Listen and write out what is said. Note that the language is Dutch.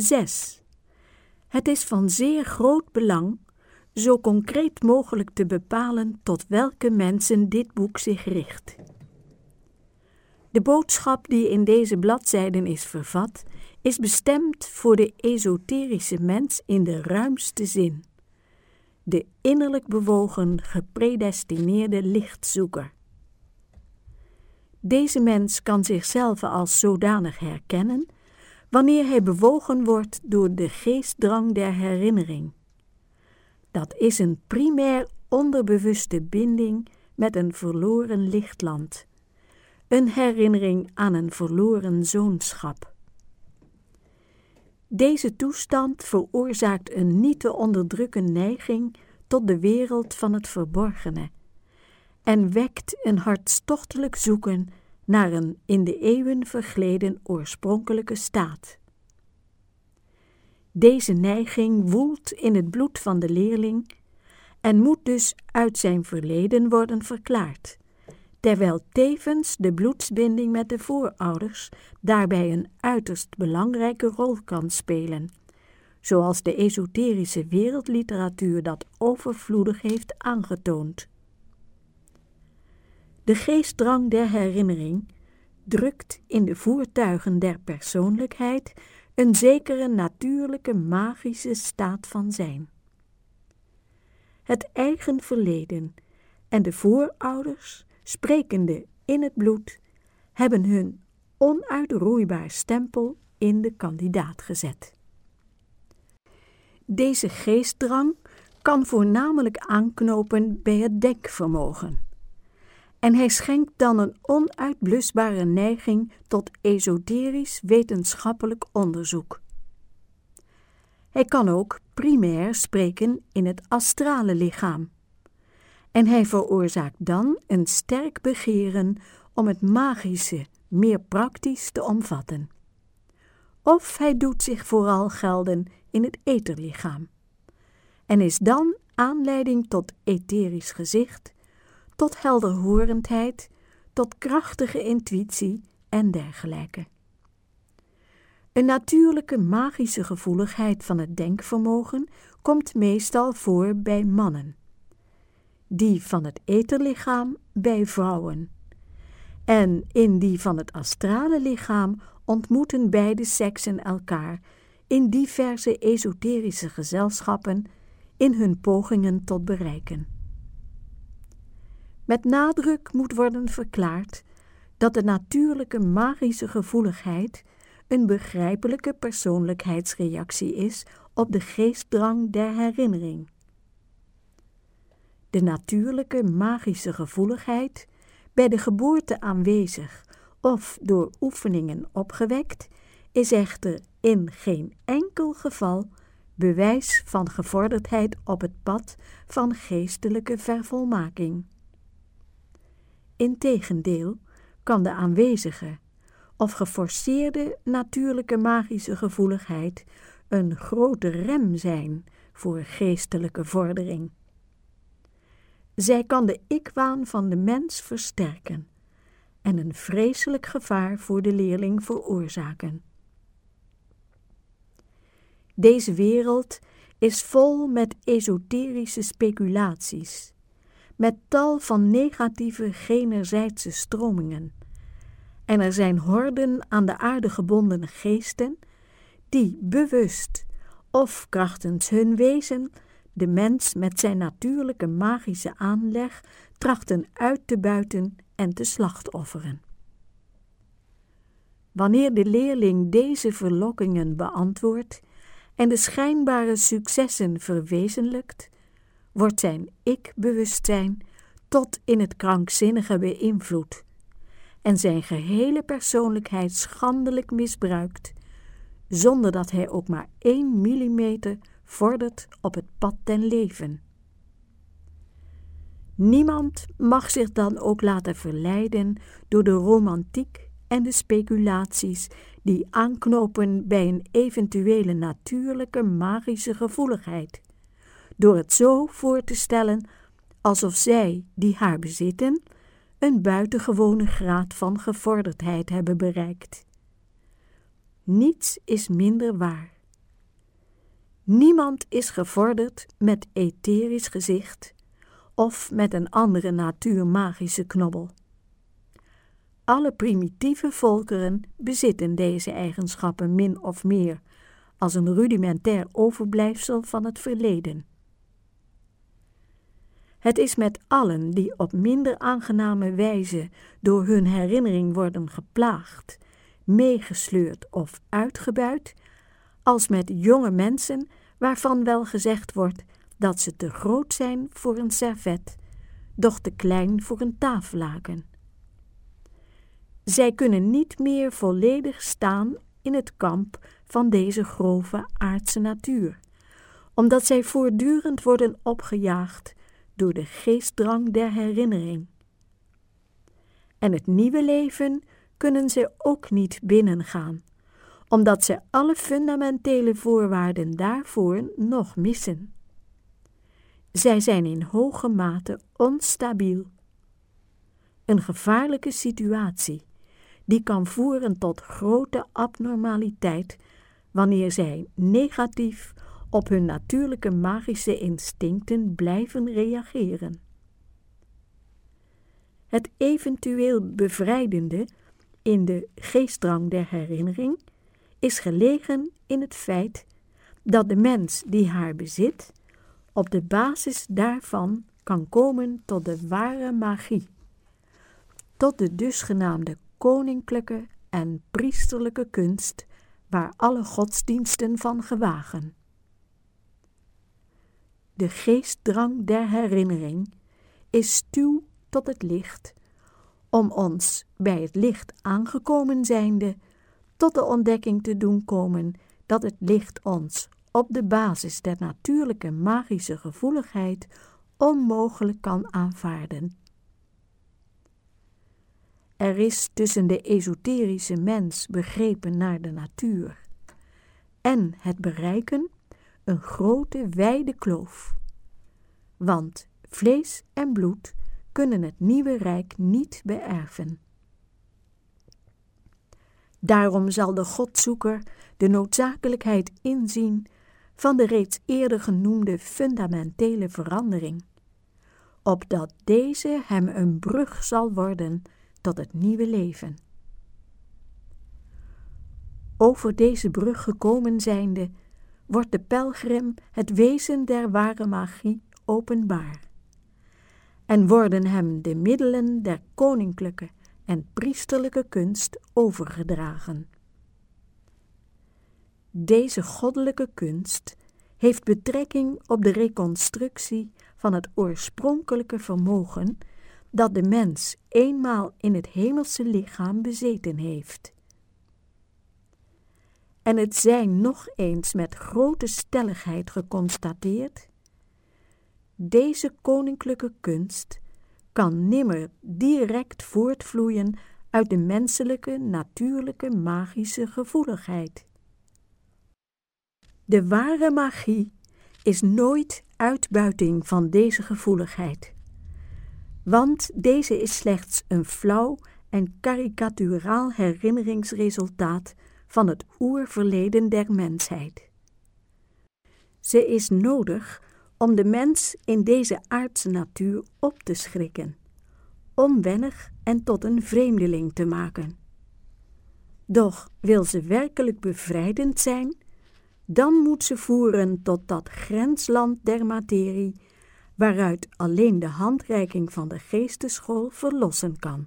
6. Het is van zeer groot belang zo concreet mogelijk te bepalen tot welke mensen dit boek zich richt. De boodschap die in deze bladzijden is vervat, is bestemd voor de esoterische mens in de ruimste zin. De innerlijk bewogen, gepredestineerde lichtzoeker. Deze mens kan zichzelf als zodanig herkennen wanneer hij bewogen wordt door de geestdrang der herinnering. Dat is een primair onderbewuste binding met een verloren lichtland, een herinnering aan een verloren zoonschap. Deze toestand veroorzaakt een niet te onderdrukken neiging tot de wereld van het verborgene en wekt een hartstochtelijk zoeken naar een in de eeuwen vergleden oorspronkelijke staat. Deze neiging woelt in het bloed van de leerling en moet dus uit zijn verleden worden verklaard, terwijl tevens de bloedsbinding met de voorouders daarbij een uiterst belangrijke rol kan spelen, zoals de esoterische wereldliteratuur dat overvloedig heeft aangetoond. De geestdrang der herinnering drukt in de voertuigen der persoonlijkheid een zekere natuurlijke magische staat van zijn. Het eigen verleden en de voorouders, sprekende in het bloed, hebben hun onuitroeibaar stempel in de kandidaat gezet. Deze geestdrang kan voornamelijk aanknopen bij het denkvermogen en hij schenkt dan een onuitblusbare neiging tot esoterisch wetenschappelijk onderzoek. Hij kan ook primair spreken in het astrale lichaam. En hij veroorzaakt dan een sterk begeren om het magische meer praktisch te omvatten. Of hij doet zich vooral gelden in het etherlichaam. En is dan aanleiding tot etherisch gezicht tot helderhorendheid, tot krachtige intuïtie en dergelijke. Een natuurlijke magische gevoeligheid van het denkvermogen komt meestal voor bij mannen, die van het etherlichaam bij vrouwen. En in die van het astrale lichaam ontmoeten beide seksen elkaar in diverse esoterische gezelschappen in hun pogingen tot bereiken. Met nadruk moet worden verklaard dat de natuurlijke magische gevoeligheid een begrijpelijke persoonlijkheidsreactie is op de geestdrang der herinnering. De natuurlijke magische gevoeligheid, bij de geboorte aanwezig of door oefeningen opgewekt, is echter in geen enkel geval bewijs van gevorderdheid op het pad van geestelijke vervolmaking. Integendeel kan de aanwezige of geforceerde natuurlijke magische gevoeligheid een grote rem zijn voor geestelijke vordering. Zij kan de ikwaan van de mens versterken en een vreselijk gevaar voor de leerling veroorzaken. Deze wereld is vol met esoterische speculaties met tal van negatieve generzijdse stromingen. En er zijn horden aan de aarde gebonden geesten die bewust of krachtens hun wezen de mens met zijn natuurlijke magische aanleg trachten uit te buiten en te slachtofferen. Wanneer de leerling deze verlokkingen beantwoordt en de schijnbare successen verwezenlijkt, wordt zijn ik-bewustzijn tot in het krankzinnige beïnvloed en zijn gehele persoonlijkheid schandelijk misbruikt, zonder dat hij ook maar één millimeter vordert op het pad ten leven. Niemand mag zich dan ook laten verleiden door de romantiek en de speculaties die aanknopen bij een eventuele natuurlijke magische gevoeligheid door het zo voor te stellen alsof zij, die haar bezitten, een buitengewone graad van gevorderdheid hebben bereikt. Niets is minder waar. Niemand is gevorderd met etherisch gezicht of met een andere natuurmagische knobbel. Alle primitieve volkeren bezitten deze eigenschappen min of meer als een rudimentair overblijfsel van het verleden. Het is met allen die op minder aangename wijze door hun herinnering worden geplaagd, meegesleurd of uitgebuit, als met jonge mensen waarvan wel gezegd wordt dat ze te groot zijn voor een servet, doch te klein voor een tafellaken. Zij kunnen niet meer volledig staan in het kamp van deze grove aardse natuur, omdat zij voortdurend worden opgejaagd door de geestdrang der herinnering. En het nieuwe leven kunnen ze ook niet binnengaan, omdat ze alle fundamentele voorwaarden daarvoor nog missen. Zij zijn in hoge mate onstabiel. Een gevaarlijke situatie die kan voeren tot grote abnormaliteit wanneer zij negatief op hun natuurlijke magische instincten blijven reageren. Het eventueel bevrijdende in de geestdrang der herinnering is gelegen in het feit dat de mens die haar bezit op de basis daarvan kan komen tot de ware magie, tot de dusgenaamde koninklijke en priesterlijke kunst waar alle godsdiensten van gewagen. De geestdrang der herinnering is stuw tot het licht, om ons bij het licht aangekomen zijnde tot de ontdekking te doen komen dat het licht ons op de basis der natuurlijke magische gevoeligheid onmogelijk kan aanvaarden. Er is tussen de esoterische mens begrepen naar de natuur en het bereiken een grote wijde kloof. Want vlees en bloed kunnen het nieuwe rijk niet beërven. Daarom zal de Godzoeker de noodzakelijkheid inzien van de reeds eerder genoemde fundamentele verandering, opdat deze hem een brug zal worden tot het nieuwe leven. Over deze brug gekomen zijnde, wordt de pelgrim het wezen der ware magie openbaar. En worden hem de middelen der koninklijke en priesterlijke kunst overgedragen. Deze goddelijke kunst heeft betrekking op de reconstructie van het oorspronkelijke vermogen dat de mens eenmaal in het hemelse lichaam bezeten heeft. En het zijn nog eens met grote stelligheid geconstateerd: deze koninklijke kunst kan nimmer direct voortvloeien uit de menselijke, natuurlijke, magische gevoeligheid. De ware magie is nooit uitbuiting van deze gevoeligheid want deze is slechts een flauw en karikaturaal herinneringsresultaat van het oerverleden der mensheid. Ze is nodig om de mens in deze aardse natuur op te schrikken, onwennig en tot een vreemdeling te maken. Doch wil ze werkelijk bevrijdend zijn, dan moet ze voeren tot dat grensland der materie waaruit alleen de handreiking van de geesteschool verlossen kan.